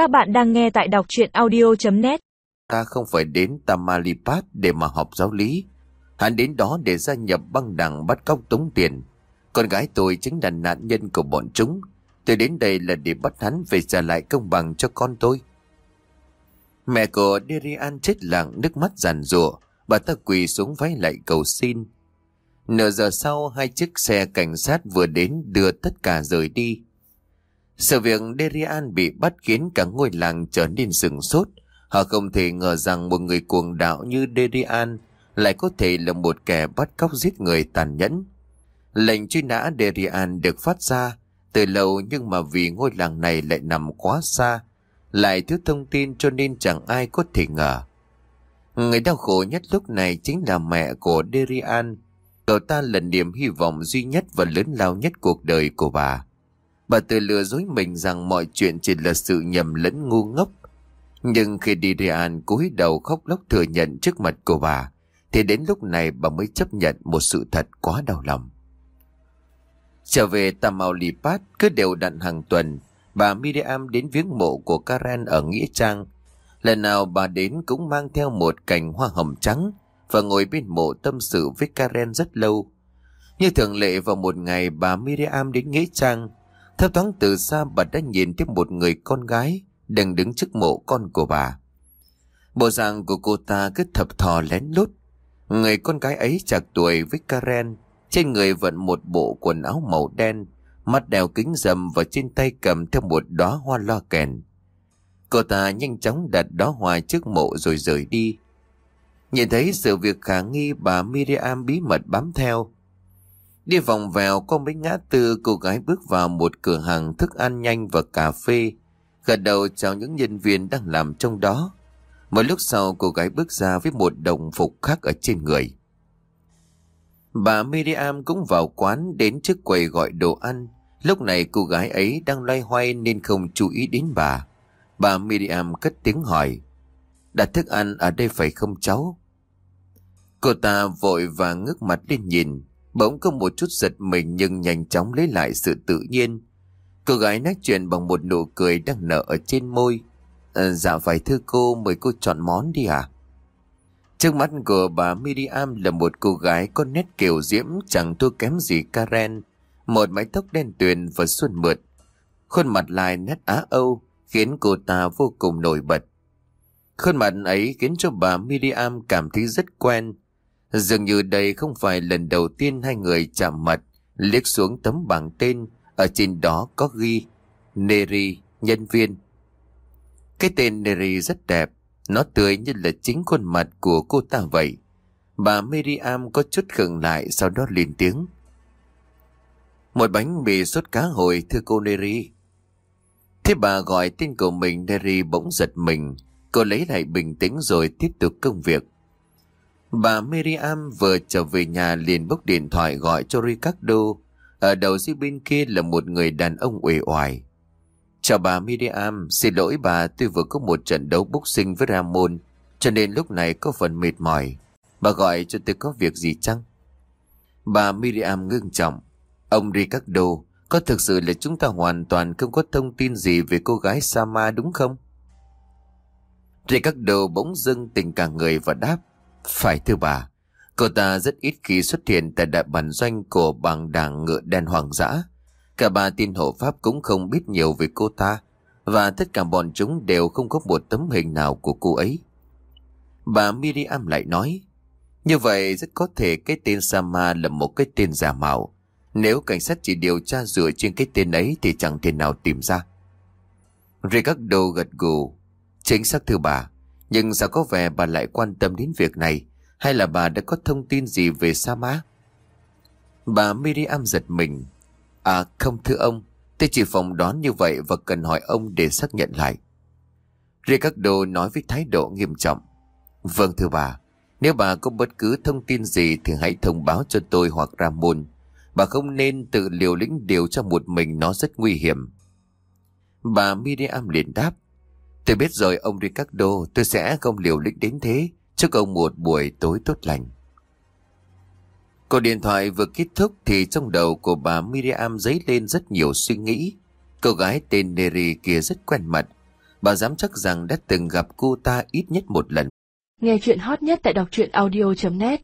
Các bạn đang nghe tại đọc chuyện audio.net Ta không phải đến Tamaulipas để mà học giáo lý. Hắn đến đó để gia nhập băng đảng bắt cóc tống tiền. Con gái tôi chính là nạn nhân của bọn chúng. Tôi đến đây là để bắt hắn về trả lại công bằng cho con tôi. Mẹ của Derian chết lặng nước mắt giàn rụa. Bà ta quỳ xuống váy lại cầu xin. Nửa giờ sau, hai chiếc xe cảnh sát vừa đến đưa tất cả rời đi. Sự việc Derian bị bắt khiến cả ngôi làng trở nên sừng sốt. Họ không thể ngờ rằng một người cuồng đạo như Derian lại có thể là một kẻ bắt cóc giết người tàn nhẫn. Lệnh truy nã Derian được phát ra từ lâu nhưng mà vì ngôi làng này lại nằm quá xa, lại thiếu thông tin cho nên chẳng ai có thể ngờ. Người đau khổ nhất lúc này chính là mẹ của Derian. Cậu ta là niềm hy vọng duy nhất và lớn lao nhất cuộc đời của bà. Bà tự lừa dối mình rằng mọi chuyện chỉ là sự nhầm lẫn ngu ngốc. Nhưng khi Derian cúi đầu khóc lóc thừa nhận trước mặt của bà, thì đến lúc này bà mới chấp nhận một sự thật quá đau lòng. Trở về Tamaulipas cứ đều đặn hàng tuần, bà Miriam đến viếng mộ của Karen ở Nghĩa Trang. Lần nào bà đến cũng mang theo một cành hoa hồng trắng và ngồi bên mộ tâm sự với Karen rất lâu. Như thường lệ vào một ngày bà Miriam đến Nghĩa Trang, theo thoáng từ xa bà đã nhìn thấy một người con gái đang đứng trước mộ con của bà. Bộ dạng của cô ta cứ thập thò lén lút. Người con gái ấy chạc tuổi với Karen, trên người vận một bộ quần áo màu đen, mắt đeo kính dầm và trên tay cầm theo một đóa hoa loa kèn. Cô ta nhanh chóng đặt đóa hoa trước mộ rồi rời đi. Nhìn thấy sự việc khả nghi bà Miriam bí mật bám theo. Đi vòng vèo qua mấy ngã tư, cô gái bước vào một cửa hàng thức ăn nhanh và cà phê. Gật đầu chào những nhân viên đang làm trong đó. Một lúc sau, cô gái bước ra với một đồng phục khác ở trên người. Bà Miriam cũng vào quán đến trước quầy gọi đồ ăn. Lúc này, cô gái ấy đang loay hoay nên không chú ý đến bà. Bà Miriam cất tiếng hỏi. Đặt thức ăn ở đây phải không cháu? Cô ta vội và ngước mặt lên nhìn. Bỗng có một chút giật mình nhưng nhanh chóng lấy lại sự tự nhiên. Cô gái nói chuyện bằng một nụ cười đang nở ở trên môi. À, dạ phải thưa cô, mời cô chọn món đi à? Trước mắt của bà Miriam là một cô gái có nét kiểu diễm chẳng thua kém gì Karen. Một mái tóc đen tuyền và xuân mượt. Khuôn mặt lại nét Á Âu khiến cô ta vô cùng nổi bật. Khuôn mặt ấy khiến cho bà Miriam cảm thấy rất quen. Dường như đây không phải lần đầu tiên hai người chạm mặt, liếc xuống tấm bảng tên, ở trên đó có ghi Neri, nhân viên. Cái tên Neri rất đẹp, nó tươi như là chính khuôn mặt của cô ta vậy. Bà Miriam có chút khựng lại sau đó lên tiếng. Một bánh mì sốt cá hồi thưa cô Neri. Thế bà gọi tên của mình Neri bỗng giật mình. Cô lấy lại bình tĩnh rồi tiếp tục công việc. Bà Miriam vừa trở về nhà liền bốc điện thoại gọi cho Ricardo. Ở đầu dưới bên kia là một người đàn ông uể oải. Chào bà Miriam, xin lỗi bà tôi vừa có một trận đấu boxing với Ramon, cho nên lúc này có phần mệt mỏi. Bà gọi cho tôi có việc gì chăng? Bà Miriam ngưng trọng. Ông Ricardo, có thực sự là chúng ta hoàn toàn không có thông tin gì về cô gái Sama đúng không? Ricardo bỗng dưng tình cả người và đáp. Phải thưa bà, cô ta rất ít khi xuất hiện tại đại bản doanh của bằng đảng ngựa đen hoàng dã. Cả ba tin hộ pháp cũng không biết nhiều về cô ta, và tất cả bọn chúng đều không có một tấm hình nào của cô ấy. Bà Miriam lại nói, như vậy rất có thể cái tên Sama là một cái tên giả mạo. Nếu cảnh sát chỉ điều tra dựa trên cái tên ấy thì chẳng thể nào tìm ra. Ricardo gật gù. Chính xác thưa bà, nhưng sao có vẻ bà lại quan tâm đến việc này? Hay là bà đã có thông tin gì về Sa Mã? Bà Miriam giật mình. À không thưa ông, tôi chỉ phòng đoán như vậy và cần hỏi ông để xác nhận lại. Ricardo nói với thái độ nghiêm trọng. Vâng thưa bà, nếu bà có bất cứ thông tin gì thì hãy thông báo cho tôi hoặc Ramon. Bà không nên tự liều lĩnh điều cho một mình nó rất nguy hiểm. Bà Miriam liền đáp. Tôi biết rồi ông Ricardo, tôi sẽ không liều lĩnh đến thế. Chúc ông một buổi tối tốt lành. Cuộc điện thoại vừa kết thúc thì trong đầu của bà Miriam dấy lên rất nhiều suy nghĩ. Cô gái tên Neri kia rất quen mặt. Bà dám chắc rằng đã từng gặp cô ta ít nhất một lần. Nghe chuyện hot nhất tại đọc truyện audio.net